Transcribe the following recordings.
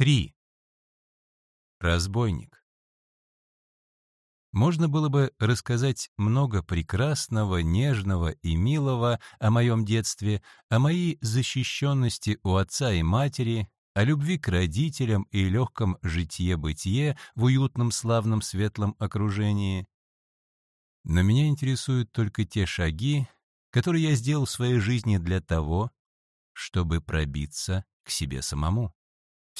3. Разбойник. Можно было бы рассказать много прекрасного, нежного и милого о моем детстве, о моей защищенности у отца и матери, о любви к родителям и легком житье-бытие в уютном, славном, светлом окружении. Но меня интересуют только те шаги, которые я сделал в своей жизни для того, чтобы пробиться к себе самому.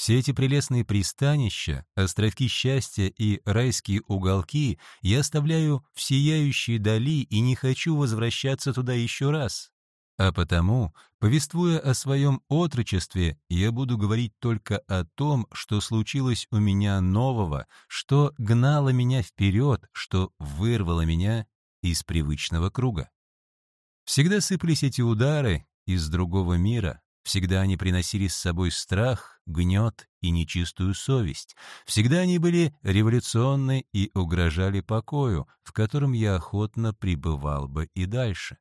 Все эти прелестные пристанища, островки счастья и райские уголки я оставляю в сияющей дали и не хочу возвращаться туда еще раз. А потому, повествуя о своем отрочестве, я буду говорить только о том, что случилось у меня нового, что гнало меня вперед, что вырвало меня из привычного круга. Всегда сыпались эти удары из другого мира, Всегда они приносили с собой страх, гнет и нечистую совесть. Всегда они были революционны и угрожали покою, в котором я охотно пребывал бы и дальше.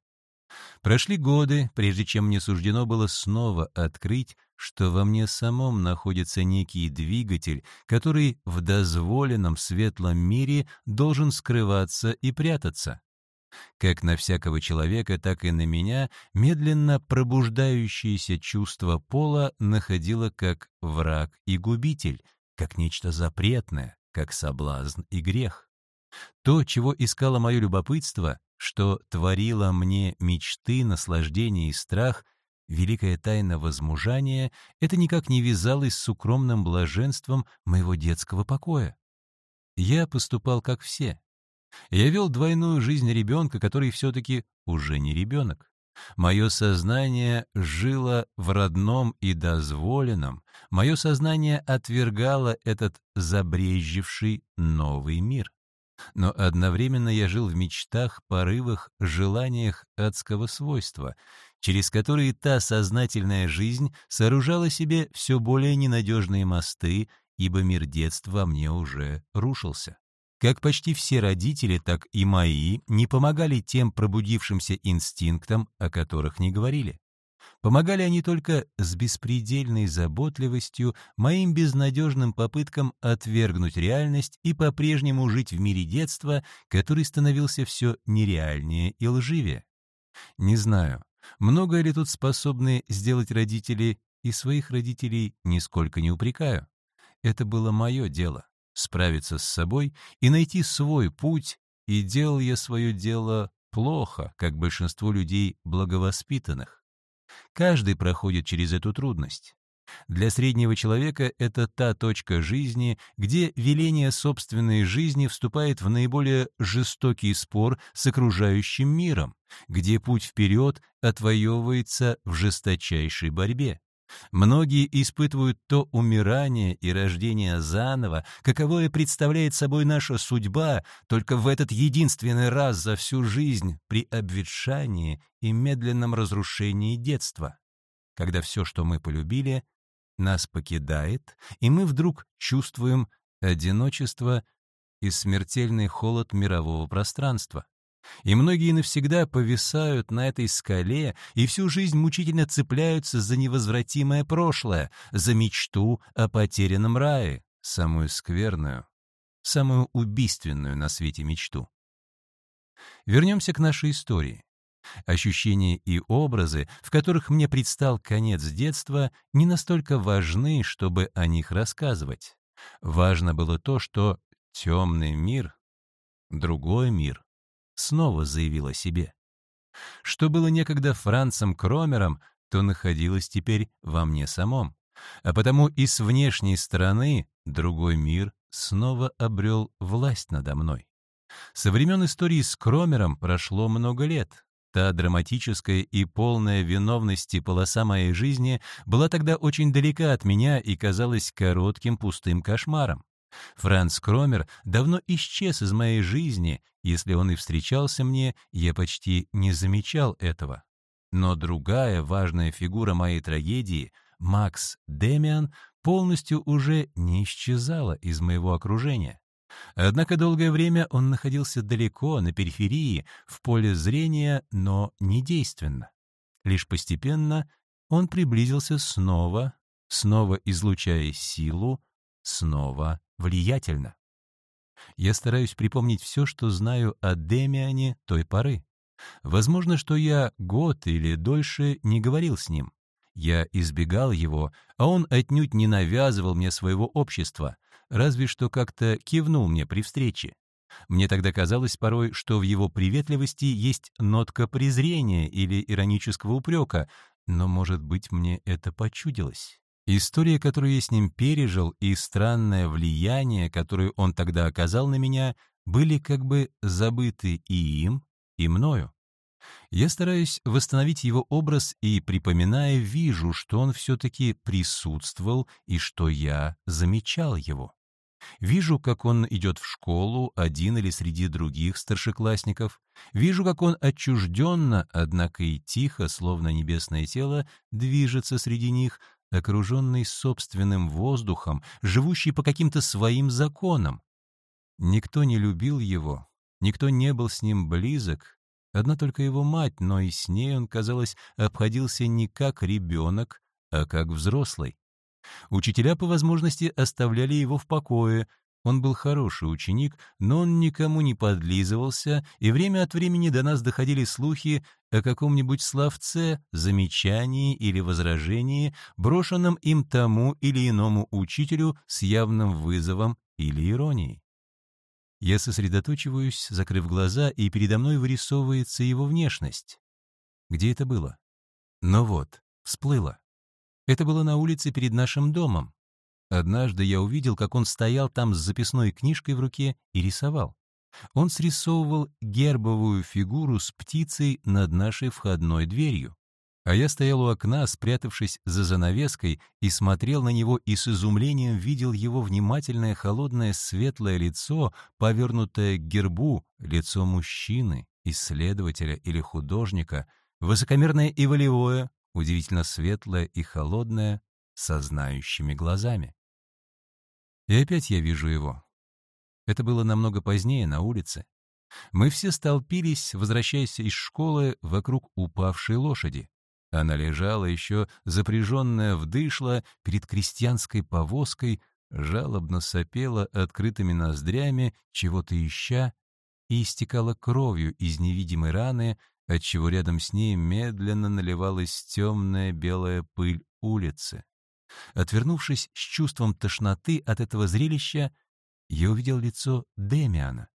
Прошли годы, прежде чем мне суждено было снова открыть, что во мне самом находится некий двигатель, который в дозволенном светлом мире должен скрываться и прятаться. Как на всякого человека, так и на меня медленно пробуждающееся чувство пола находило как враг и губитель, как нечто запретное, как соблазн и грех. То, чего искало мое любопытство, что творило мне мечты, наслаждение и страх, великая тайна возмужания, это никак не вязалось с укромным блаженством моего детского покоя. Я поступал как все, я вел двойную жизнь ребенка, который все-таки уже не ребенок. Мое сознание жило в родном и дозволенном, мое сознание отвергало этот забрежевший новый мир. Но одновременно я жил в мечтах, порывах, желаниях адского свойства, через которые та сознательная жизнь сооружала себе все более ненадежные мосты, ибо мир детства мне уже рушился. Как почти все родители, так и мои не помогали тем пробудившимся инстинктам, о которых не говорили. Помогали они только с беспредельной заботливостью моим безнадежным попыткам отвергнуть реальность и по-прежнему жить в мире детства, который становился все нереальнее и лживее. Не знаю, много ли тут способны сделать родители, и своих родителей нисколько не упрекаю. Это было мое дело справиться с собой и найти свой путь, и делал я свое дело плохо, как большинство людей благовоспитанных. Каждый проходит через эту трудность. Для среднего человека это та точка жизни, где веление собственной жизни вступает в наиболее жестокий спор с окружающим миром, где путь вперед отвоевывается в жесточайшей борьбе. Многие испытывают то умирание и рождение заново, каковое представляет собой наша судьба, только в этот единственный раз за всю жизнь при обветшании и медленном разрушении детства, когда все, что мы полюбили, нас покидает, и мы вдруг чувствуем одиночество и смертельный холод мирового пространства. И многие навсегда повисают на этой скале и всю жизнь мучительно цепляются за невозвратимое прошлое, за мечту о потерянном рае, самую скверную, самую убийственную на свете мечту. Вернемся к нашей истории. Ощущения и образы, в которых мне предстал конец детства, не настолько важны, чтобы о них рассказывать. Важно было то, что темный мир, другой мир, снова заявил о себе. Что было некогда Францем Кромером, то находилось теперь во мне самом. А потому и с внешней стороны другой мир снова обрел власть надо мной. Со времен истории с Кромером прошло много лет. Та драматическая и полная виновности полоса моей жизни была тогда очень далека от меня и казалась коротким пустым кошмаром. Франц Кромер давно исчез из моей жизни, если он и встречался мне, я почти не замечал этого. Но другая важная фигура моей трагедии, Макс Демиан, полностью уже не исчезала из моего окружения. Однако долгое время он находился далеко, на периферии, в поле зрения, но недейственно. Лишь постепенно он приблизился снова снова излучая силу, снова влиятельно. Я стараюсь припомнить все, что знаю о Демиане той поры. Возможно, что я год или дольше не говорил с ним. Я избегал его, а он отнюдь не навязывал мне своего общества, разве что как-то кивнул мне при встрече. Мне тогда казалось порой, что в его приветливости есть нотка презрения или иронического упрека, но, может быть, мне это почудилось. История, которую я с ним пережил, и странное влияние, которое он тогда оказал на меня, были как бы забыты и им, и мною. Я стараюсь восстановить его образ и, припоминая, вижу, что он все-таки присутствовал и что я замечал его. Вижу, как он идет в школу, один или среди других старшеклассников. Вижу, как он отчужденно, однако и тихо, словно небесное тело, движется среди них, окруженный собственным воздухом, живущий по каким-то своим законам. Никто не любил его, никто не был с ним близок, одна только его мать, но и с ней он, казалось, обходился не как ребенок, а как взрослый. Учителя по возможности оставляли его в покое, он был хороший ученик, но он никому не подлизывался, и время от времени до нас доходили слухи о каком-нибудь словце, замечании или возражении, брошенном им тому или иному учителю с явным вызовом или иронией. Я сосредоточиваюсь, закрыв глаза, и передо мной вырисовывается его внешность. Где это было? Но ну вот, всплыло. Это было на улице перед нашим домом. Однажды я увидел, как он стоял там с записной книжкой в руке и рисовал. Он срисовывал гербовую фигуру с птицей над нашей входной дверью. А я стоял у окна, спрятавшись за занавеской, и смотрел на него и с изумлением видел его внимательное, холодное, светлое лицо, повернутое к гербу, лицо мужчины, исследователя или художника, высокомерное и волевое, удивительно светлое и холодное, со знающими глазами. И опять я вижу его. Это было намного позднее, на улице. Мы все столпились, возвращаясь из школы, вокруг упавшей лошади. Она лежала еще, запряженная в дышло, перед крестьянской повозкой, жалобно сопела открытыми ноздрями, чего-то ища, и истекала кровью из невидимой раны, отчего рядом с ней медленно наливалась темная белая пыль улицы. Отвернувшись с чувством тошноты от этого зрелища, я увидел лицо Демиана.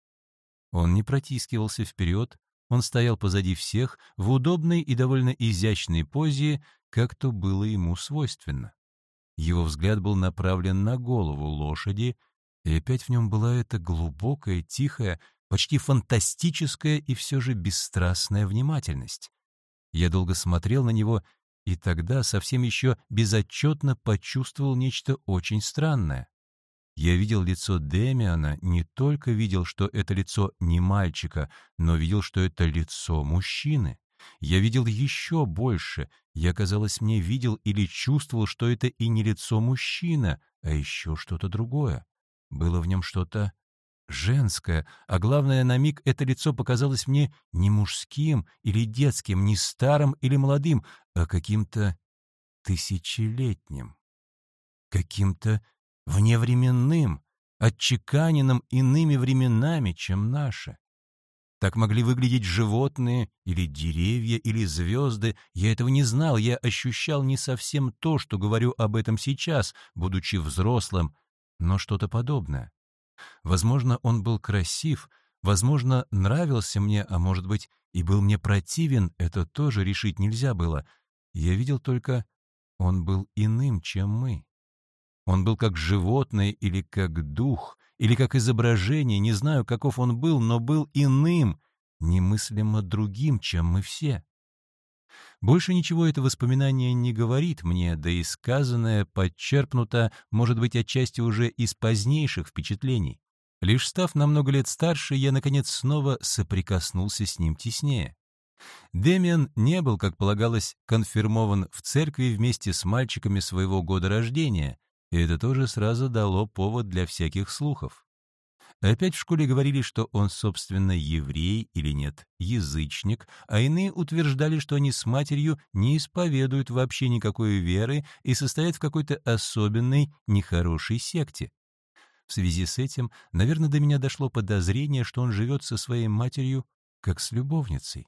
Он не протискивался вперед, он стоял позади всех в удобной и довольно изящной позе, как то было ему свойственно. Его взгляд был направлен на голову лошади, и опять в нем была эта глубокая, тихая, почти фантастическая и все же бесстрастная внимательность. Я долго смотрел на него и тогда совсем еще безотчетно почувствовал нечто очень странное. Я видел лицо Демиана, не только видел, что это лицо не мальчика, но видел, что это лицо мужчины. Я видел еще больше. Я, казалось, мне видел или чувствовал, что это и не лицо мужчина, а еще что-то другое. Было в нем что-то женское, а главное, на миг это лицо показалось мне не мужским или детским, не старым или молодым, а каким-то тысячелетним, каким-то вневременным, отчеканенным иными временами, чем наши. Так могли выглядеть животные, или деревья, или звезды. Я этого не знал, я ощущал не совсем то, что говорю об этом сейчас, будучи взрослым, но что-то подобное. Возможно, он был красив, возможно, нравился мне, а может быть, и был мне противен, это тоже решить нельзя было. Я видел только, он был иным, чем мы. Он был как животное или как дух, или как изображение, не знаю, каков он был, но был иным, немыслимо другим, чем мы все. Больше ничего это воспоминание не говорит мне, да и сказанное подчерпнуто, может быть, отчасти уже из позднейших впечатлений. Лишь став на много лет старше, я, наконец, снова соприкоснулся с ним теснее. Демиан не был, как полагалось, конфирмован в церкви вместе с мальчиками своего года рождения, и это тоже сразу дало повод для всяких слухов. Опять в школе говорили, что он, собственно, еврей или нет, язычник, а иные утверждали, что они с матерью не исповедуют вообще никакой веры и состоят в какой-то особенной, нехорошей секте. В связи с этим, наверное, до меня дошло подозрение, что он живет со своей матерью как с любовницей.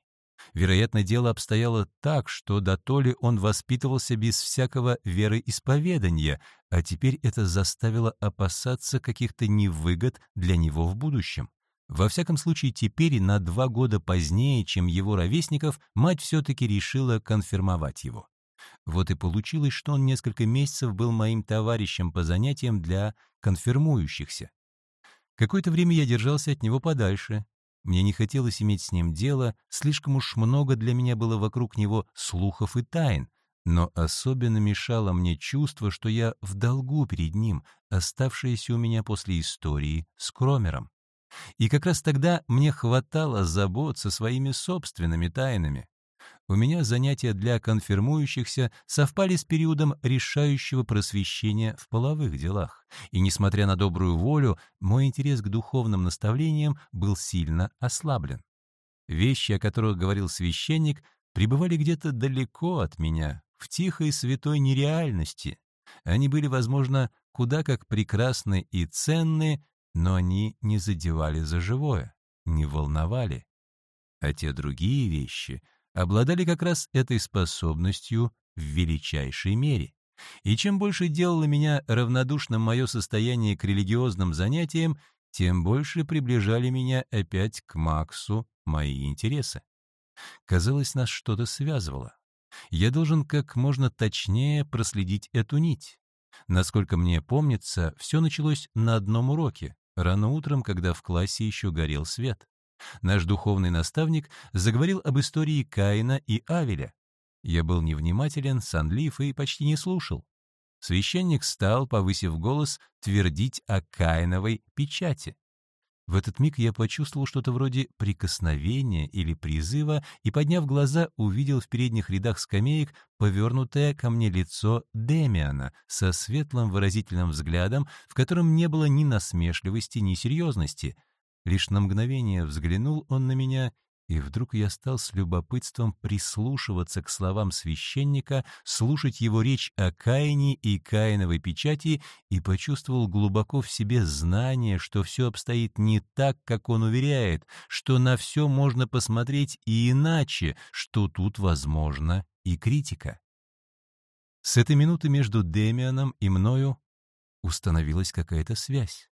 Вероятно, дело обстояло так, что до то ли он воспитывался без всякого вероисповедания, а теперь это заставило опасаться каких-то невыгод для него в будущем. Во всяком случае, теперь, на два года позднее, чем его ровесников, мать все-таки решила конфирмовать его. Вот и получилось, что он несколько месяцев был моим товарищем по занятиям для конфирмующихся. Какое-то время я держался от него подальше, мне не хотелось иметь с ним дело, слишком уж много для меня было вокруг него слухов и тайн, но особенно мешало мне чувство, что я в долгу перед ним, оставшееся у меня после истории с Кромером. И как раз тогда мне хватало забот со своими собственными тайнами. У меня занятия для конфирмующихся совпали с периодом решающего просвещения в половых делах, и, несмотря на добрую волю, мой интерес к духовным наставлениям был сильно ослаблен. Вещи, о которых говорил священник, пребывали где-то далеко от меня, в тихой святой нереальности. Они были, возможно, куда как прекрасны и ценны, но они не задевали за живое, не волновали. А те другие вещи — обладали как раз этой способностью в величайшей мере. И чем больше делало меня равнодушным мое состояние к религиозным занятиям, тем больше приближали меня опять к Максу мои интересы. Казалось, нас что-то связывало. Я должен как можно точнее проследить эту нить. Насколько мне помнится, все началось на одном уроке, рано утром, когда в классе еще горел свет. Наш духовный наставник заговорил об истории Каина и Авеля. Я был невнимателен, сонлив и почти не слушал. Священник стал, повысив голос, твердить о Каиновой печати. В этот миг я почувствовал что-то вроде прикосновения или призыва и, подняв глаза, увидел в передних рядах скамеек повернутое ко мне лицо Демиана со светлым выразительным взглядом, в котором не было ни насмешливости, ни серьезности — Лишь на мгновение взглянул он на меня, и вдруг я стал с любопытством прислушиваться к словам священника, слушать его речь о Каине и Каиновой печати и почувствовал глубоко в себе знание, что все обстоит не так, как он уверяет, что на все можно посмотреть и иначе, что тут возможно и критика. С этой минуты между Демианом и мною установилась какая-то связь.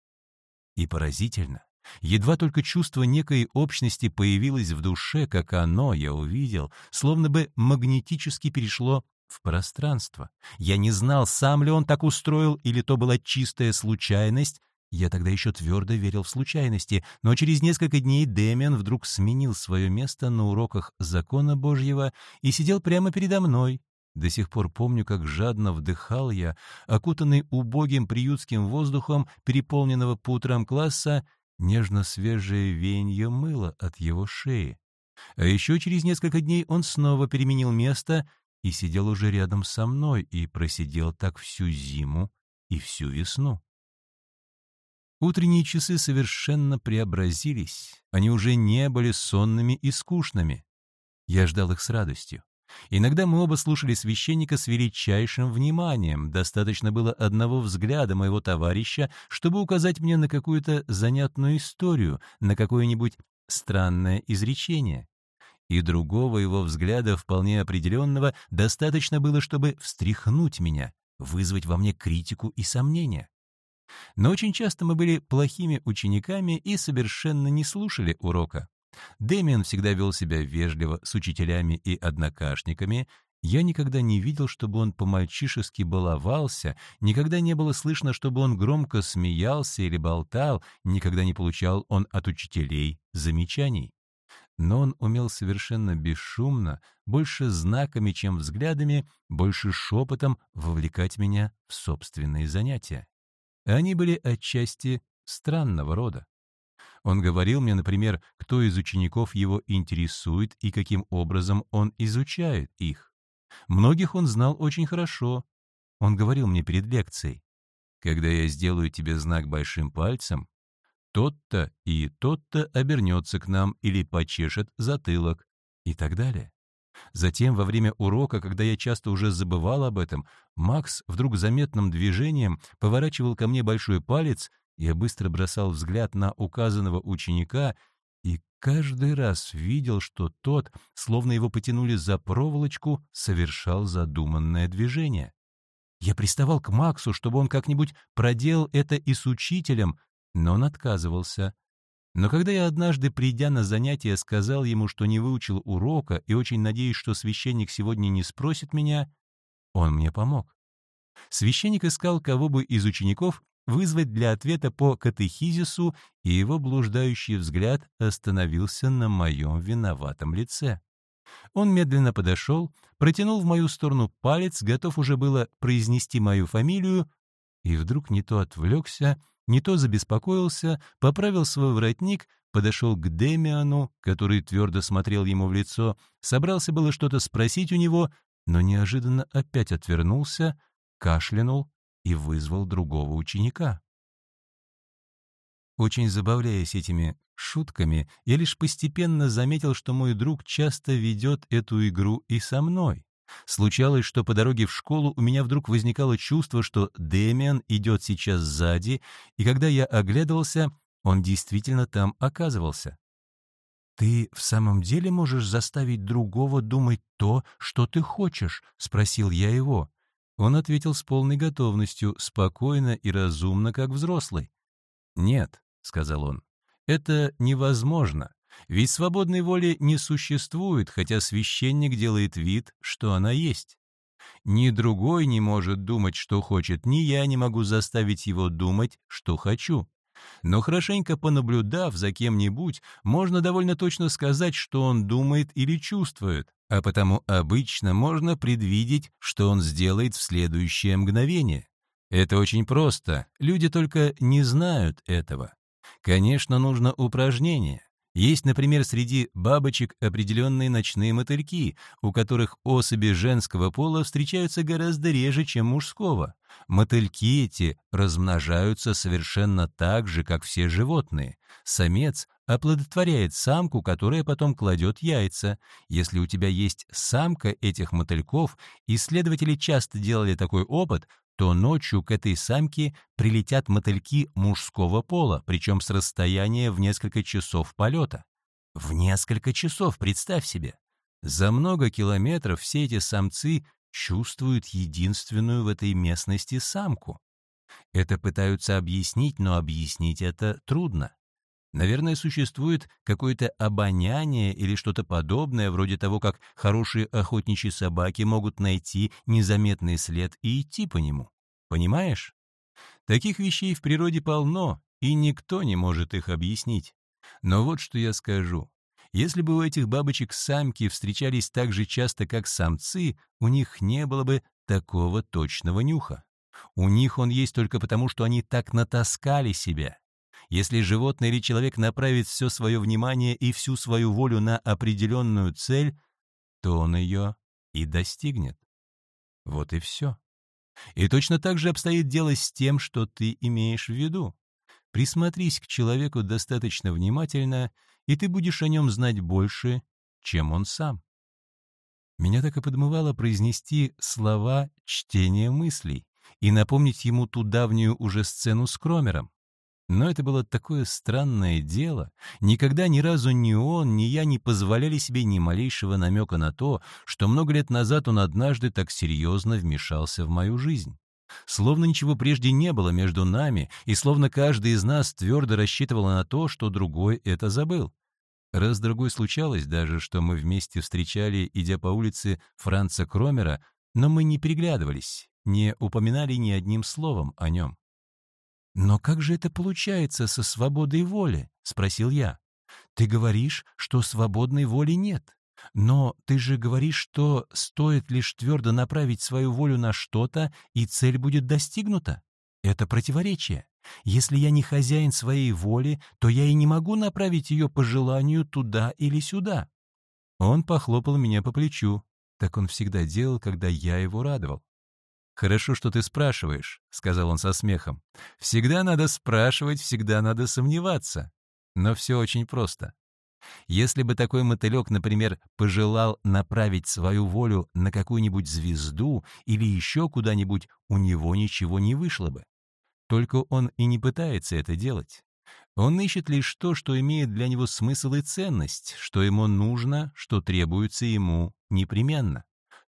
И поразительно, Едва только чувство некой общности появилось в душе, как оно, я увидел, словно бы магнетически перешло в пространство. Я не знал, сам ли он так устроил, или то была чистая случайность. Я тогда еще твердо верил в случайности, но через несколько дней Дэмиан вдруг сменил свое место на уроках закона Божьего и сидел прямо передо мной. До сих пор помню, как жадно вдыхал я, окутанный убогим приютским воздухом переполненного по утрам класса, нежно-свежее веяние мыла от его шеи. А еще через несколько дней он снова переменил место и сидел уже рядом со мной и просидел так всю зиму и всю весну. Утренние часы совершенно преобразились, они уже не были сонными и скучными. Я ждал их с радостью. Иногда мы оба слушали священника с величайшим вниманием. Достаточно было одного взгляда моего товарища, чтобы указать мне на какую-то занятную историю, на какое-нибудь странное изречение. И другого его взгляда, вполне определенного, достаточно было, чтобы встряхнуть меня, вызвать во мне критику и сомнения. Но очень часто мы были плохими учениками и совершенно не слушали урока. Дэмиан всегда вел себя вежливо с учителями и однокашниками. Я никогда не видел, чтобы он по-мальчишески баловался, никогда не было слышно, чтобы он громко смеялся или болтал, никогда не получал он от учителей замечаний. Но он умел совершенно бесшумно, больше знаками, чем взглядами, больше шепотом вовлекать меня в собственные занятия. Они были отчасти странного рода. Он говорил мне, например, кто из учеников его интересует и каким образом он изучает их. Многих он знал очень хорошо. Он говорил мне перед лекцией, «Когда я сделаю тебе знак большим пальцем, тот-то и тот-то обернется к нам или почешет затылок и так далее. Затем, во время урока, когда я часто уже забывал об этом, Макс вдруг заметным движением поворачивал ко мне большой палец, я быстро бросал взгляд на указанного ученика и каждый раз видел, что тот, словно его потянули за проволочку, совершал задуманное движение. Я приставал к Максу, чтобы он как-нибудь проделал это и с учителем, но он отказывался. Но когда я однажды, придя на занятие, сказал ему, что не выучил урока и очень надеюсь, что священник сегодня не спросит меня, он мне помог. Священник искал кого бы из учеников вызвать для ответа по катехизису, и его блуждающий взгляд остановился на моем виноватом лице. Он медленно подошел, протянул в мою сторону палец, готов уже было произнести мою фамилию, и вдруг не то отвлекся, не то забеспокоился, поправил свой воротник, подошел к Демиану, который твердо смотрел ему в лицо, собрался было что-то спросить у него, но неожиданно опять отвернулся, кашлянул и вызвал другого ученика. Очень забавляясь этими шутками, я лишь постепенно заметил, что мой друг часто ведет эту игру и со мной. Случалось, что по дороге в школу у меня вдруг возникало чувство, что Дэмиан идет сейчас сзади, и когда я оглядывался, он действительно там оказывался. «Ты в самом деле можешь заставить другого думать то, что ты хочешь?» — спросил я его. Он ответил с полной готовностью, спокойно и разумно, как взрослый. «Нет», — сказал он, — «это невозможно. Ведь свободной воли не существует, хотя священник делает вид, что она есть. Ни другой не может думать, что хочет, ни я не могу заставить его думать, что хочу. Но хорошенько понаблюдав за кем-нибудь, можно довольно точно сказать, что он думает или чувствует, а потому обычно можно предвидеть, что он сделает в следующее мгновение. Это очень просто, люди только не знают этого. Конечно, нужно упражнение. Есть, например, среди бабочек определенные ночные мотыльки, у которых особи женского пола встречаются гораздо реже, чем мужского. Мотыльки эти размножаются совершенно так же, как все животные. Самец оплодотворяет самку, которая потом кладет яйца. Если у тебя есть самка этих мотыльков, исследователи часто делали такой опыт, то ночью к этой самке прилетят мотыльки мужского пола, причем с расстояния в несколько часов полета. В несколько часов, представь себе. За много километров все эти самцы чувствуют единственную в этой местности самку. Это пытаются объяснить, но объяснить это трудно. Наверное, существует какое-то обоняние или что-то подобное, вроде того, как хорошие охотничьи собаки могут найти незаметный след и идти по нему. Понимаешь? Таких вещей в природе полно, и никто не может их объяснить. Но вот что я скажу. Если бы у этих бабочек самки встречались так же часто, как самцы, у них не было бы такого точного нюха. У них он есть только потому, что они так натаскали себя. Если животное или человек направит все свое внимание и всю свою волю на определенную цель, то он ее и достигнет. Вот и все. И точно так же обстоит дело с тем, что ты имеешь в виду. Присмотрись к человеку достаточно внимательно, и ты будешь о нем знать больше, чем он сам. Меня так и подмывало произнести слова чтения мыслей и напомнить ему ту давнюю уже сцену с Кромером. Но это было такое странное дело. Никогда ни разу ни он, ни я не позволяли себе ни малейшего намека на то, что много лет назад он однажды так серьезно вмешался в мою жизнь. Словно ничего прежде не было между нами, и словно каждый из нас твердо рассчитывал на то, что другой это забыл. Раз-другой случалось даже, что мы вместе встречали, идя по улице Франца Кромера, но мы не переглядывались, не упоминали ни одним словом о нем. «Но как же это получается со свободой воли?» — спросил я. «Ты говоришь, что свободной воли нет. Но ты же говоришь, что стоит лишь твердо направить свою волю на что-то, и цель будет достигнута. Это противоречие. Если я не хозяин своей воли, то я и не могу направить ее по желанию туда или сюда». Он похлопал меня по плечу. Так он всегда делал, когда я его радовал. «Хорошо, что ты спрашиваешь», — сказал он со смехом. «Всегда надо спрашивать, всегда надо сомневаться. Но все очень просто. Если бы такой мотылек, например, пожелал направить свою волю на какую-нибудь звезду или еще куда-нибудь, у него ничего не вышло бы. Только он и не пытается это делать. Он ищет лишь то, что имеет для него смысл и ценность, что ему нужно, что требуется ему непременно.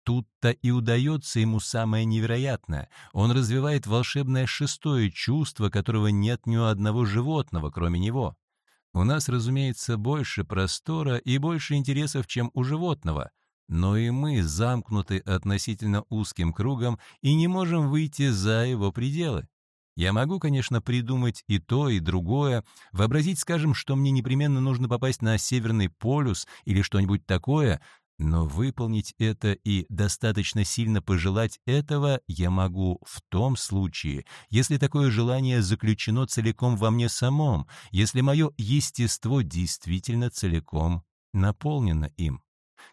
Тут-то и удается ему самое невероятное. Он развивает волшебное шестое чувство, которого нет ни у одного животного, кроме него. У нас, разумеется, больше простора и больше интересов, чем у животного, но и мы замкнуты относительно узким кругом и не можем выйти за его пределы. Я могу, конечно, придумать и то, и другое, вообразить, скажем, что мне непременно нужно попасть на Северный полюс или что-нибудь такое, но выполнить это и достаточно сильно пожелать этого я могу в том случае, если такое желание заключено целиком во мне самом, если мое естество действительно целиком наполнено им.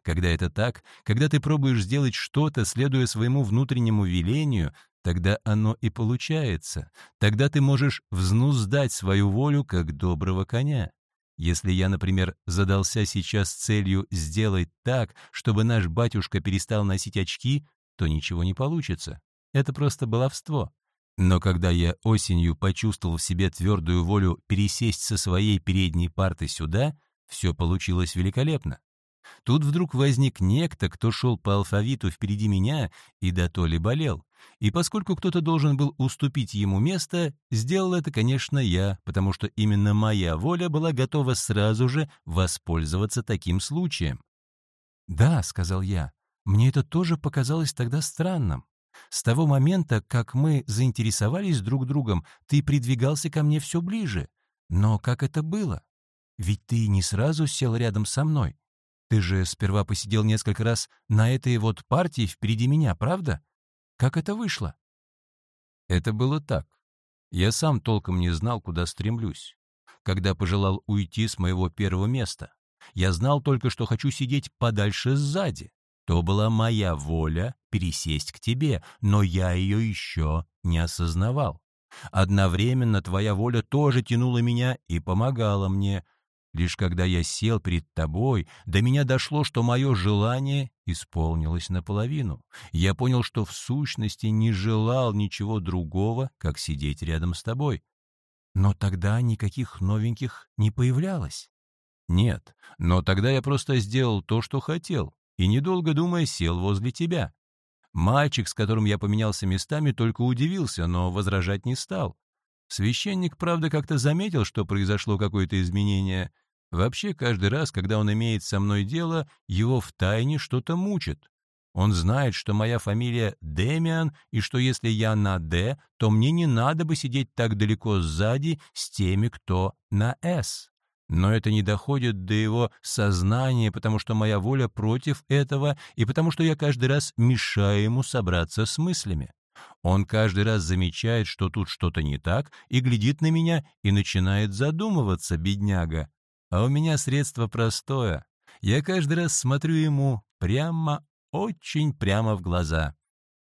Когда это так, когда ты пробуешь сделать что-то, следуя своему внутреннему велению, тогда оно и получается. Тогда ты можешь взнуздать свою волю, как доброго коня. Если я, например, задался сейчас целью сделать так, чтобы наш батюшка перестал носить очки, то ничего не получится. Это просто баловство. Но когда я осенью почувствовал в себе твердую волю пересесть со своей передней парты сюда, все получилось великолепно. Тут вдруг возник некто, кто шел по алфавиту впереди меня и да то ли болел. И поскольку кто-то должен был уступить ему место, сделал это, конечно, я, потому что именно моя воля была готова сразу же воспользоваться таким случаем. «Да», — сказал я, — «мне это тоже показалось тогда странным. С того момента, как мы заинтересовались друг другом, ты придвигался ко мне все ближе. Но как это было? Ведь ты не сразу сел рядом со мной. Ты же сперва посидел несколько раз на этой вот партии впереди меня, правда? Как это вышло?» Это было так. Я сам толком не знал, куда стремлюсь. Когда пожелал уйти с моего первого места, я знал только, что хочу сидеть подальше сзади. То была моя воля пересесть к тебе, но я ее еще не осознавал. Одновременно твоя воля тоже тянула меня и помогала мне, Лишь когда я сел перед тобой, до меня дошло, что мое желание исполнилось наполовину. Я понял, что в сущности не желал ничего другого, как сидеть рядом с тобой. Но тогда никаких новеньких не появлялось. Нет, но тогда я просто сделал то, что хотел, и, недолго думая, сел возле тебя. Мальчик, с которым я поменялся местами, только удивился, но возражать не стал. Священник, правда, как-то заметил, что произошло какое-то изменение — Вообще, каждый раз, когда он имеет со мной дело, его втайне что-то мучит. Он знает, что моя фамилия Демиан, и что если я на «Д», то мне не надо бы сидеть так далеко сзади с теми, кто на «С». Но это не доходит до его сознания, потому что моя воля против этого, и потому что я каждый раз мешаю ему собраться с мыслями. Он каждый раз замечает, что тут что-то не так, и глядит на меня и начинает задумываться, бедняга. А у меня средство простое. Я каждый раз смотрю ему прямо, очень прямо в глаза.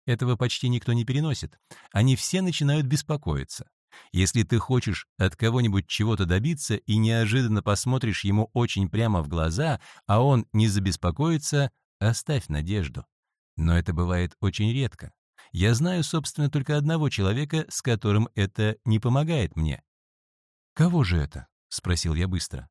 Этого почти никто не переносит. Они все начинают беспокоиться. Если ты хочешь от кого-нибудь чего-то добиться и неожиданно посмотришь ему очень прямо в глаза, а он не забеспокоится, оставь надежду. Но это бывает очень редко. Я знаю, собственно, только одного человека, с которым это не помогает мне. «Кого же это?» — спросил я быстро.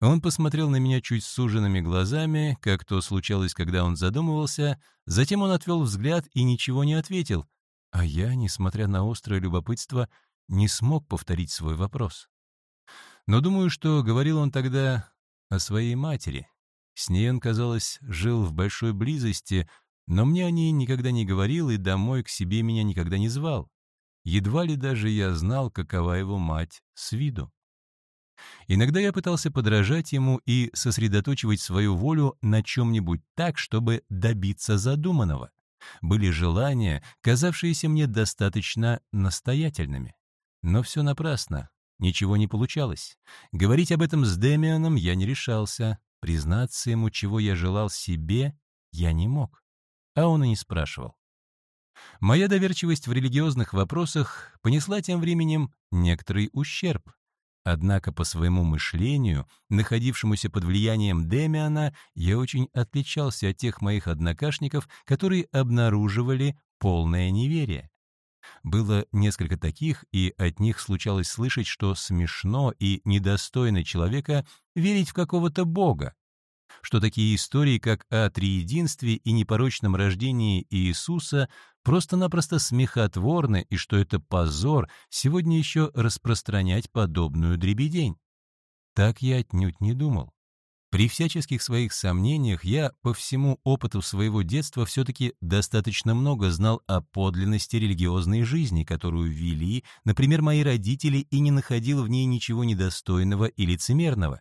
Он посмотрел на меня чуть суженными глазами, как то случалось, когда он задумывался, затем он отвел взгляд и ничего не ответил, а я, несмотря на острое любопытство, не смог повторить свой вопрос. Но думаю, что говорил он тогда о своей матери. С ней он, казалось, жил в большой близости, но мне о ней никогда не говорил и домой к себе меня никогда не звал. Едва ли даже я знал, какова его мать с виду. Иногда я пытался подражать ему и сосредоточивать свою волю на чем-нибудь так, чтобы добиться задуманного. Были желания, казавшиеся мне достаточно настоятельными. Но все напрасно, ничего не получалось. Говорить об этом с Демианом я не решался, признаться ему, чего я желал себе, я не мог. А он и не спрашивал. Моя доверчивость в религиозных вопросах понесла тем временем некоторый ущерб. Однако по своему мышлению, находившемуся под влиянием Демиана, я очень отличался от тех моих однокашников, которые обнаруживали полное неверие. Было несколько таких, и от них случалось слышать, что смешно и недостойно человека верить в какого-то бога, что такие истории, как о триединстве и непорочном рождении Иисуса, просто-напросто смехотворны, и что это позор сегодня еще распространять подобную дребедень. Так я отнюдь не думал. При всяческих своих сомнениях я по всему опыту своего детства все-таки достаточно много знал о подлинности религиозной жизни, которую вели, например, мои родители, и не находил в ней ничего недостойного и лицемерного.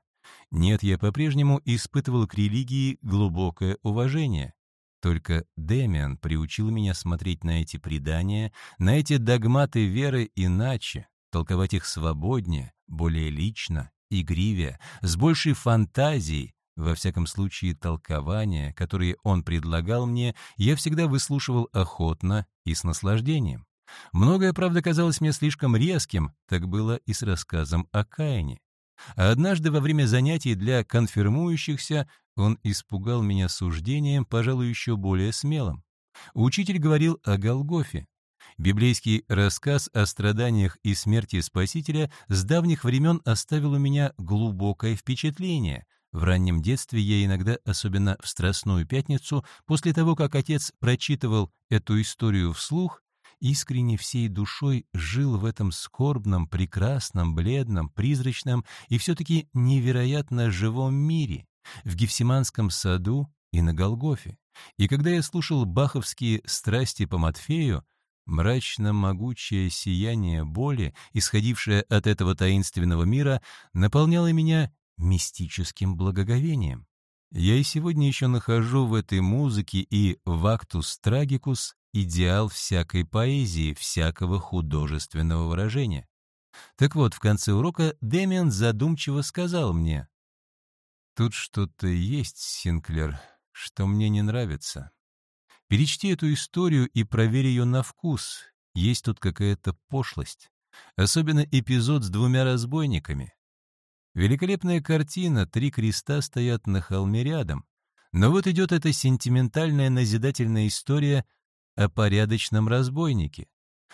Нет, я по-прежнему испытывал к религии глубокое уважение. Только Демиан приучил меня смотреть на эти предания, на эти догматы веры иначе, толковать их свободнее, более лично, игривее, с большей фантазией, во всяком случае толкования, которые он предлагал мне, я всегда выслушивал охотно и с наслаждением. Многое, правда, казалось мне слишком резким, так было и с рассказом о Каине. А однажды во время занятий для конфирмующихся он испугал меня суждением, пожалуй, еще более смелым. Учитель говорил о Голгофе. Библейский рассказ о страданиях и смерти Спасителя с давних времен оставил у меня глубокое впечатление. В раннем детстве я иногда, особенно в Страстную Пятницу, после того, как отец прочитывал эту историю вслух, искренне всей душой жил в этом скорбном, прекрасном, бледном, призрачном и все-таки невероятно живом мире, в Гефсиманском саду и на Голгофе. И когда я слушал баховские «Страсти по Матфею», мрачно-могучее сияние боли, исходившее от этого таинственного мира, наполняло меня мистическим благоговением. Я и сегодня еще нахожу в этой музыке и в «Актус трагикус» идеал всякой поэзии, всякого художественного выражения. Так вот, в конце урока Дэмиан задумчиво сказал мне, «Тут что-то есть, Синклер, что мне не нравится. Перечти эту историю и проверь ее на вкус. Есть тут какая-то пошлость. Особенно эпизод с двумя разбойниками. Великолепная картина, три креста стоят на холме рядом. Но вот идет эта сентиментальная назидательная история о порядочном разбойнике.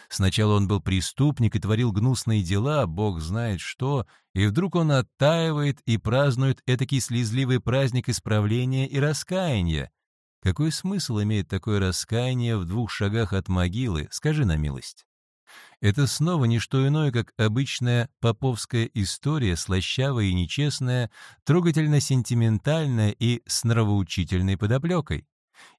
Сначала он был преступник и творил гнусные дела, бог знает что, и вдруг он оттаивает и празднует этакий слезливый праздник исправления и раскаяния. Какой смысл имеет такое раскаяние в двух шагах от могилы, скажи на милость? Это снова не что иное, как обычная поповская история, слащавая и нечестная, трогательно сентиментальная и с нравоучительной подоплекой.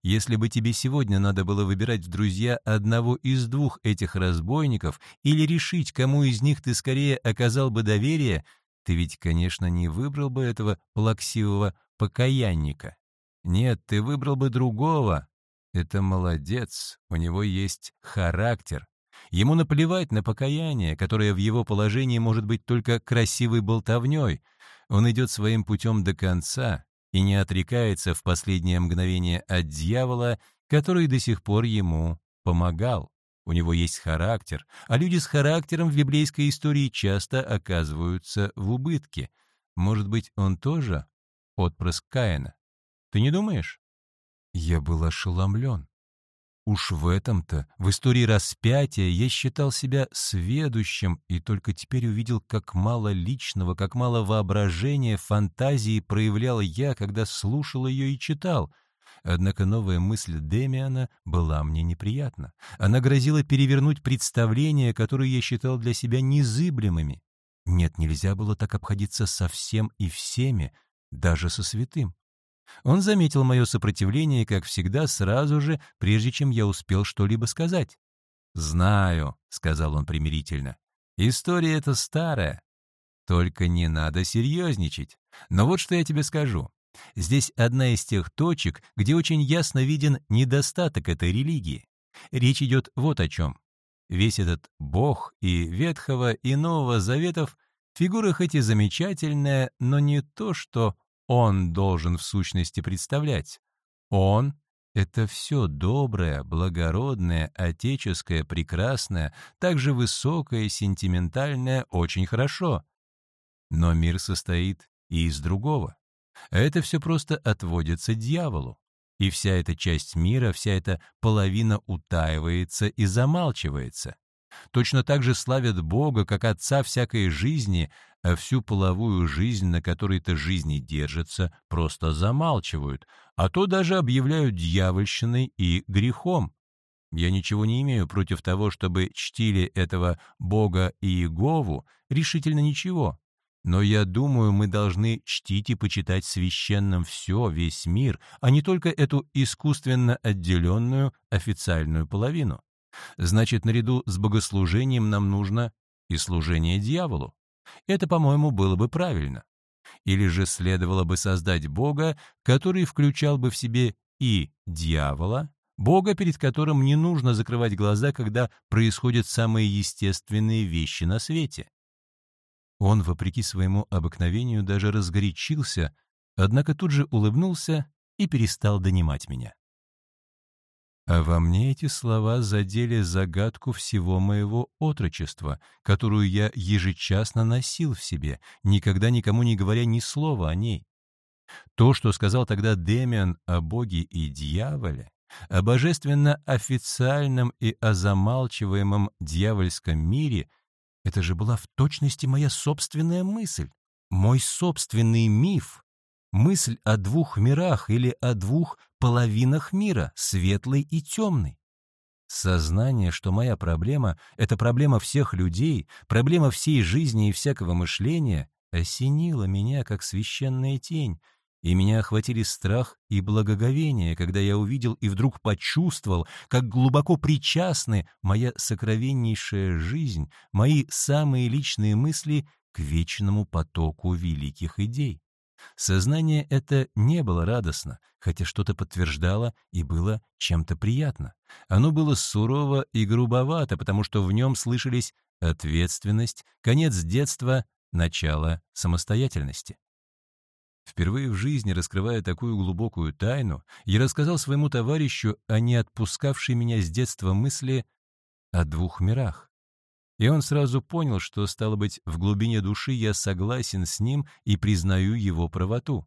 Если бы тебе сегодня надо было выбирать в друзья одного из двух этих разбойников или решить, кому из них ты скорее оказал бы доверие, ты ведь, конечно, не выбрал бы этого плаксивого покаянника. Нет, ты выбрал бы другого. Это молодец, у него есть характер. Ему наплевать на покаяние, которое в его положении может быть только красивой болтовней. Он идет своим путем до конца, и не отрекается в последнее мгновение от дьявола, который до сих пор ему помогал. У него есть характер, а люди с характером в библейской истории часто оказываются в убытке. Может быть, он тоже отпрыск Каина? Ты не думаешь? Я был ошеломлен. Уж в этом-то, в истории распятия, я считал себя сведущим и только теперь увидел, как мало личного, как мало воображения, фантазии проявлял я, когда слушал ее и читал. Однако новая мысль Демиана была мне неприятна. Она грозила перевернуть представления, которые я считал для себя незыблемыми. Нет, нельзя было так обходиться со всем и всеми, даже со святым. Он заметил мое сопротивление, как всегда, сразу же, прежде чем я успел что-либо сказать. «Знаю», — сказал он примирительно, — «история эта старая. Только не надо серьезничать. Но вот что я тебе скажу. Здесь одна из тех точек, где очень ясно виден недостаток этой религии. Речь идет вот о чем. Весь этот Бог и Ветхого, и Нового Заветов — фигура хоть и замечательная, но не то, что он должен в сущности представлять. Он Это все доброе, благородное, отеческое, прекрасное, также высокое, сентиментальное, очень хорошо. Но мир состоит и из другого. Это все просто отводится дьяволу. И вся эта часть мира, вся эта половина утаивается и замалчивается. Точно так же славят Бога, как Отца всякой жизни, а всю половую жизнь, на которой-то жизни держится, просто замалчивают, а то даже объявляют дьявольщиной и грехом. Я ничего не имею против того, чтобы чтили этого Бога и Иегову, решительно ничего. Но я думаю, мы должны чтить и почитать священным все, весь мир, а не только эту искусственно отделенную официальную половину. Значит, наряду с богослужением нам нужно и служение дьяволу. Это, по-моему, было бы правильно. Или же следовало бы создать Бога, который включал бы в себе и дьявола, Бога, перед которым не нужно закрывать глаза, когда происходят самые естественные вещи на свете. Он, вопреки своему обыкновению, даже разгорячился, однако тут же улыбнулся и перестал донимать меня. А во мне эти слова задели загадку всего моего отрочества, которую я ежечасно носил в себе, никогда никому не говоря ни слова о ней. То, что сказал тогда Демиан о Боге и дьяволе, о божественно-официальном и о замалчиваемом дьявольском мире, это же была в точности моя собственная мысль, мой собственный миф, мысль о двух мирах или о двух половинах мира, светлой и темной. Сознание, что моя проблема — это проблема всех людей, проблема всей жизни и всякого мышления, осенило меня, как священная тень, и меня охватили страх и благоговение, когда я увидел и вдруг почувствовал, как глубоко причастны моя сокровеннейшая жизнь, мои самые личные мысли к вечному потоку великих идей. Сознание это не было радостно, хотя что-то подтверждало и было чем-то приятно. Оно было сурово и грубовато, потому что в нем слышались ответственность, конец детства, начало самостоятельности. Впервые в жизни, раскрывая такую глубокую тайну, я рассказал своему товарищу о не отпускавшей меня с детства мысли о двух мирах. И он сразу понял, что, стало быть, в глубине души я согласен с ним и признаю его правоту.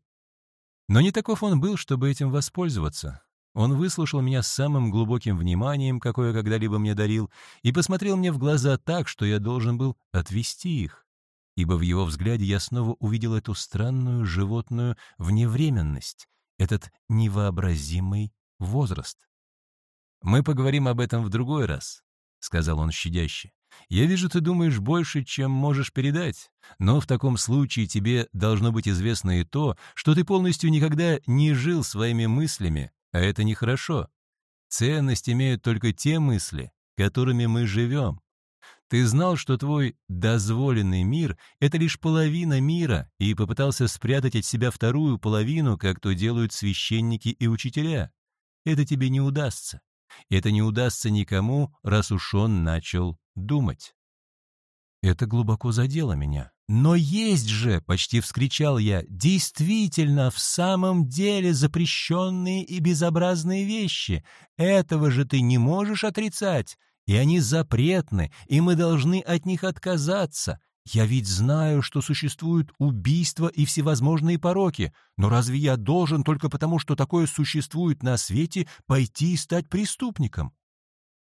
Но не таков он был, чтобы этим воспользоваться. Он выслушал меня с самым глубоким вниманием, какое когда-либо мне дарил, и посмотрел мне в глаза так, что я должен был отвести их, ибо в его взгляде я снова увидел эту странную животную вневременность, этот невообразимый возраст. «Мы поговорим об этом в другой раз», — сказал он щадяще. Я вижу, ты думаешь больше, чем можешь передать, но в таком случае тебе должно быть известно и то, что ты полностью никогда не жил своими мыслями, а это нехорошо. Ценность имеют только те мысли, которыми мы живем. Ты знал, что твой дозволенный мир — это лишь половина мира, и попытался спрятать от себя вторую половину, как то делают священники и учителя. Это тебе не удастся. Это не удастся никому, раз уж он начал думать. Это глубоко задело меня. «Но есть же!» — почти вскричал я. «Действительно, в самом деле запрещенные и безобразные вещи. Этого же ты не можешь отрицать. И они запретны, и мы должны от них отказаться. Я ведь знаю, что существуют убийства и всевозможные пороки, но разве я должен только потому, что такое существует на свете, пойти и стать преступником?»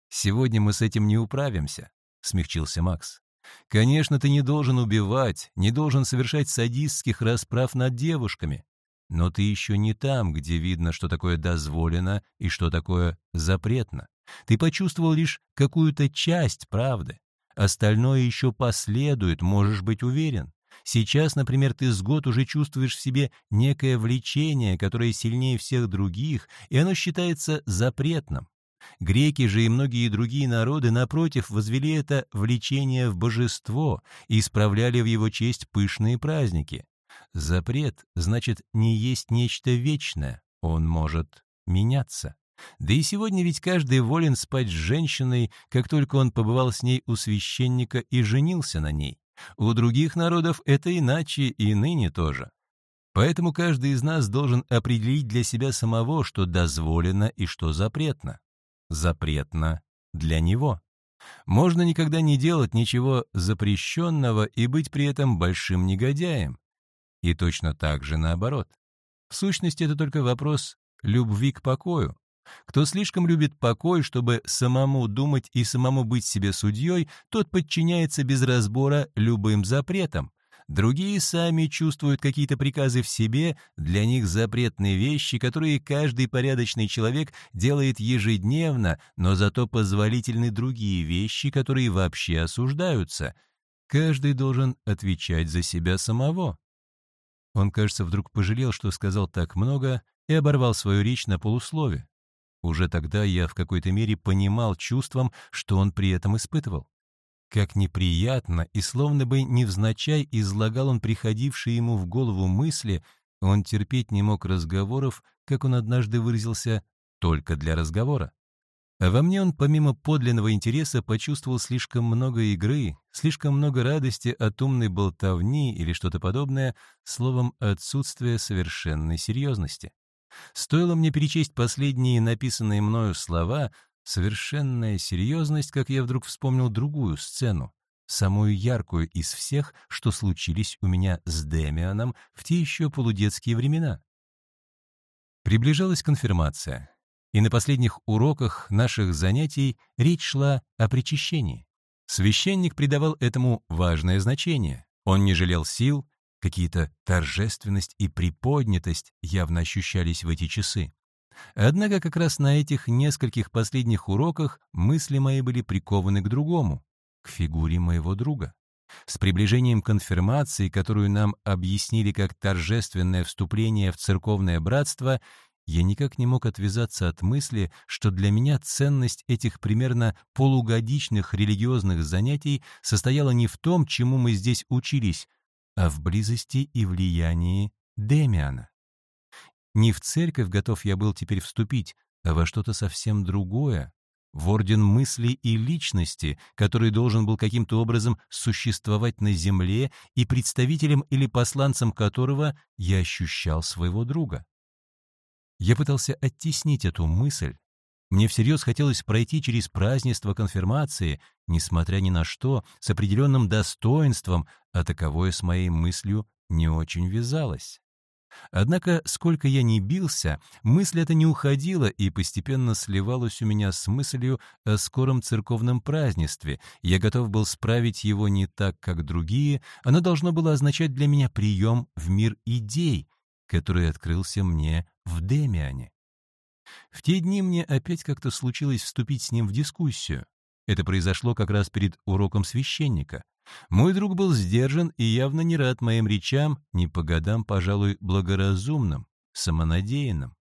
«Сегодня мы с этим не управимся», — смягчился Макс. «Конечно, ты не должен убивать, не должен совершать садистских расправ над девушками, но ты еще не там, где видно, что такое дозволено и что такое запретно. Ты почувствовал лишь какую-то часть правды. Остальное еще последует, можешь быть уверен. Сейчас, например, ты с год уже чувствуешь в себе некое влечение, которое сильнее всех других, и оно считается запретным. Греки же и многие другие народы, напротив, возвели это влечение в божество и исправляли в его честь пышные праздники. Запрет значит не есть нечто вечное, он может меняться. Да и сегодня ведь каждый волен спать с женщиной, как только он побывал с ней у священника и женился на ней. У других народов это иначе и ныне тоже. Поэтому каждый из нас должен определить для себя самого, что дозволено и что запретно. Запретно для него. Можно никогда не делать ничего запрещенного и быть при этом большим негодяем. И точно так же наоборот. В сущности, это только вопрос любви к покою. Кто слишком любит покой, чтобы самому думать и самому быть себе судьей, тот подчиняется без разбора любым запретам. Другие сами чувствуют какие-то приказы в себе, для них запретные вещи, которые каждый порядочный человек делает ежедневно, но зато позволительны другие вещи, которые вообще осуждаются. Каждый должен отвечать за себя самого. Он, кажется, вдруг пожалел, что сказал так много, и оборвал свою речь на полуслове. Уже тогда я в какой-то мере понимал чувством, что он при этом испытывал. Как неприятно и словно бы невзначай излагал он приходившие ему в голову мысли, он терпеть не мог разговоров, как он однажды выразился, только для разговора. А во мне он помимо подлинного интереса почувствовал слишком много игры, слишком много радости от умной болтовни или что-то подобное, словом, отсутствие совершенной серьезности. Стоило мне перечесть последние написанные мною слова, Совершенная серьезность, как я вдруг вспомнил другую сцену, самую яркую из всех, что случились у меня с Демианом в те еще полудетские времена. Приближалась конфирмация, и на последних уроках наших занятий речь шла о причащении. Священник придавал этому важное значение. Он не жалел сил, какие-то торжественность и приподнятость явно ощущались в эти часы. Однако как раз на этих нескольких последних уроках мысли мои были прикованы к другому, к фигуре моего друга. С приближением конфирмации, которую нам объяснили как торжественное вступление в церковное братство, я никак не мог отвязаться от мысли, что для меня ценность этих примерно полугодичных религиозных занятий состояла не в том, чему мы здесь учились, а в близости и влиянии Демиана. Не в церковь готов я был теперь вступить, а во что-то совсем другое, в орден мысли и личности, который должен был каким-то образом существовать на земле и представителем или посланцем которого я ощущал своего друга. Я пытался оттеснить эту мысль. Мне всерьез хотелось пройти через празднество конфирмации, несмотря ни на что, с определенным достоинством, а таковое с моей мыслью не очень вязалось. Однако, сколько я ни бился, мысль эта не уходила и постепенно сливалась у меня с мыслью о скором церковном празднестве. Я готов был справить его не так, как другие, оно должно было означать для меня прием в мир идей, который открылся мне в Демиане. В те дни мне опять как-то случилось вступить с ним в дискуссию. Это произошло как раз перед уроком священника. Мой друг был сдержан и явно не рад моим речам, не по годам, пожалуй, благоразумным, самонадеянным.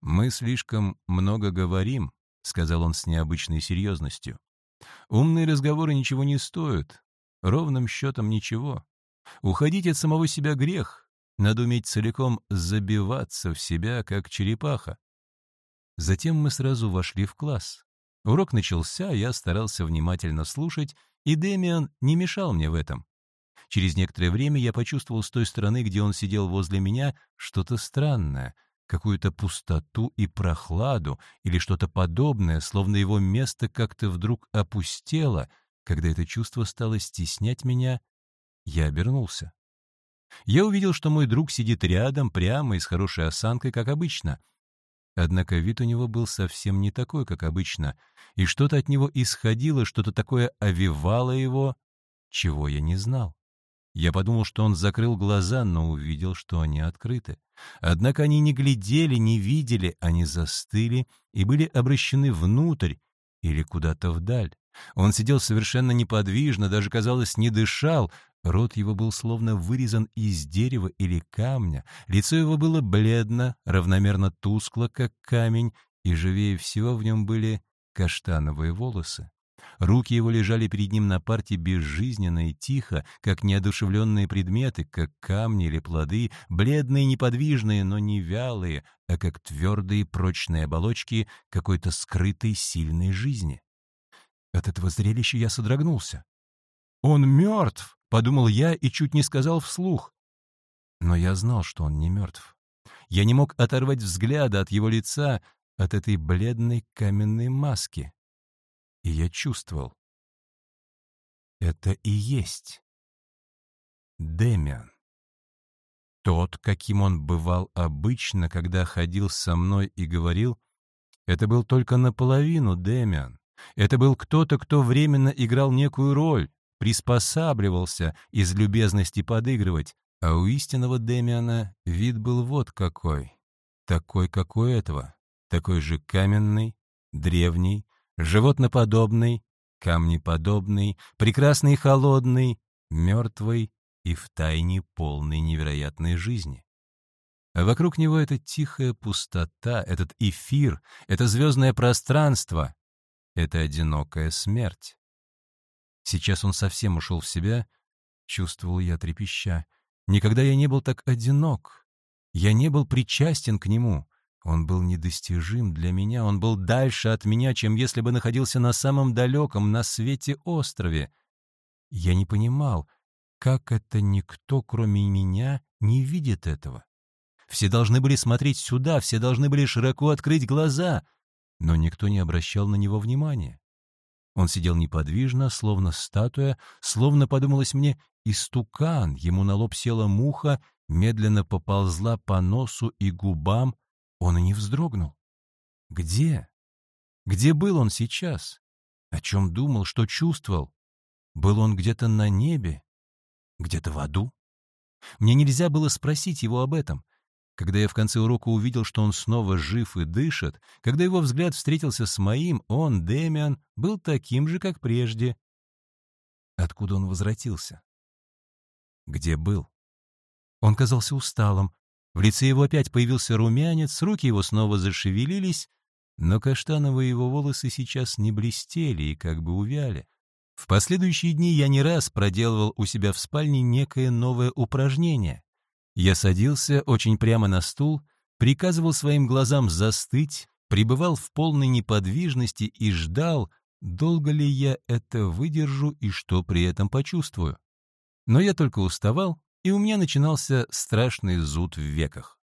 «Мы слишком много говорим», — сказал он с необычной серьезностью. «Умные разговоры ничего не стоят, ровным счетом ничего. Уходить от самого себя грех, надо уметь целиком забиваться в себя, как черепаха». Затем мы сразу вошли в класс. Урок начался, я старался внимательно слушать, и Демиан не мешал мне в этом. Через некоторое время я почувствовал с той стороны, где он сидел возле меня, что-то странное, какую-то пустоту и прохладу, или что-то подобное, словно его место как-то вдруг опустело. Когда это чувство стало стеснять меня, я обернулся. Я увидел, что мой друг сидит рядом, прямо и с хорошей осанкой, как обычно — Однако вид у него был совсем не такой, как обычно, и что-то от него исходило, что-то такое овивало его, чего я не знал. Я подумал, что он закрыл глаза, но увидел, что они открыты. Однако они не глядели, не видели, они застыли и были обращены внутрь или куда-то вдаль. Он сидел совершенно неподвижно, даже, казалось, не дышал, Рот его был словно вырезан из дерева или камня, лицо его было бледно, равномерно тускло, как камень, и живее всего в нем были каштановые волосы. Руки его лежали перед ним на парте безжизненно и тихо, как неодушевленные предметы, как камни или плоды, бледные, неподвижные, но не вялые, а как твердые прочные оболочки какой-то скрытой сильной жизни. От этого зрелища я содрогнулся. «Он мертв!» — подумал я и чуть не сказал вслух. Но я знал, что он не мертв. Я не мог оторвать взгляда от его лица, от этой бледной каменной маски. И я чувствовал. Это и есть Демиан. Тот, каким он бывал обычно, когда ходил со мной и говорил, это был только наполовину Демиан. Это был кто-то, кто временно играл некую роль, приспосабливался из любезности подыгрывать, а у истинного Демиана вид был вот какой. Такой, как у этого. Такой же каменный, древний, животноподобный, камнеподобный, прекрасный и холодный, мертвый и втайне полный невероятной жизни. А вокруг него эта тихая пустота, этот эфир, это звездное пространство, это одинокая смерть. Сейчас он совсем ушел в себя, чувствовал я трепеща. Никогда я не был так одинок. Я не был причастен к нему. Он был недостижим для меня, он был дальше от меня, чем если бы находился на самом далеком, на свете острове. Я не понимал, как это никто, кроме меня, не видит этого. Все должны были смотреть сюда, все должны были широко открыть глаза, но никто не обращал на него внимания. Он сидел неподвижно, словно статуя, словно, подумалось мне, истукан, ему на лоб села муха, медленно поползла по носу и губам, он и не вздрогнул. Где? Где был он сейчас? О чем думал, что чувствовал? Был он где-то на небе? Где-то в аду? Мне нельзя было спросить его об этом. Когда я в конце урока увидел, что он снова жив и дышит, когда его взгляд встретился с моим, он, Дэмиан, был таким же, как прежде. Откуда он возвратился? Где был? Он казался усталым, в лице его опять появился румянец, руки его снова зашевелились, но каштановые его волосы сейчас не блестели и как бы увяли. В последующие дни я не раз проделывал у себя в спальне некое новое упражнение. Я садился очень прямо на стул, приказывал своим глазам застыть, пребывал в полной неподвижности и ждал, долго ли я это выдержу и что при этом почувствую. Но я только уставал и у меня начинался страшный зуд в веках.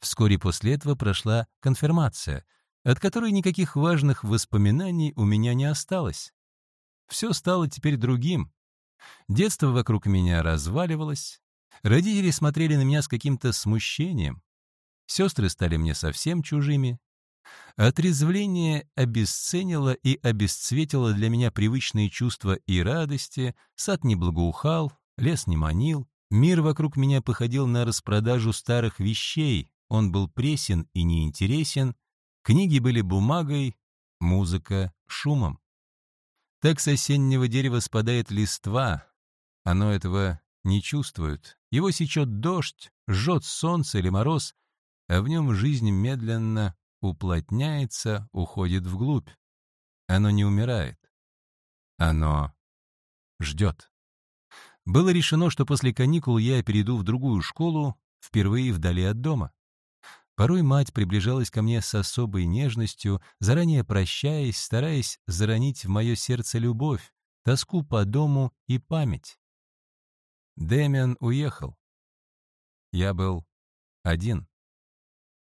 Вскоре после этого прошла конфирмация, от которой никаких важных воспоминаний у меня не осталось. Все стало теперь другим. Детство вокруг меня разваливалось, родители смотрели на меня с каким-то смущением, сестры стали мне совсем чужими. Отрезвление обесценило и обесцветило для меня привычные чувства и радости, сад не благоухал, лес не манил, Мир вокруг меня походил на распродажу старых вещей, он был пресен и неинтересен, книги были бумагой, музыка — шумом. Так с осеннего дерева спадает листва, оно этого не чувствует. Его сечет дождь, жжет солнце или мороз, а в нем жизнь медленно уплотняется, уходит вглубь. Оно не умирает. Оно ждет. Было решено, что после каникул я перейду в другую школу, впервые вдали от дома. Порой мать приближалась ко мне с особой нежностью, заранее прощаясь, стараясь заронить в мое сердце любовь, тоску по дому и память. Дэмиан уехал. Я был один.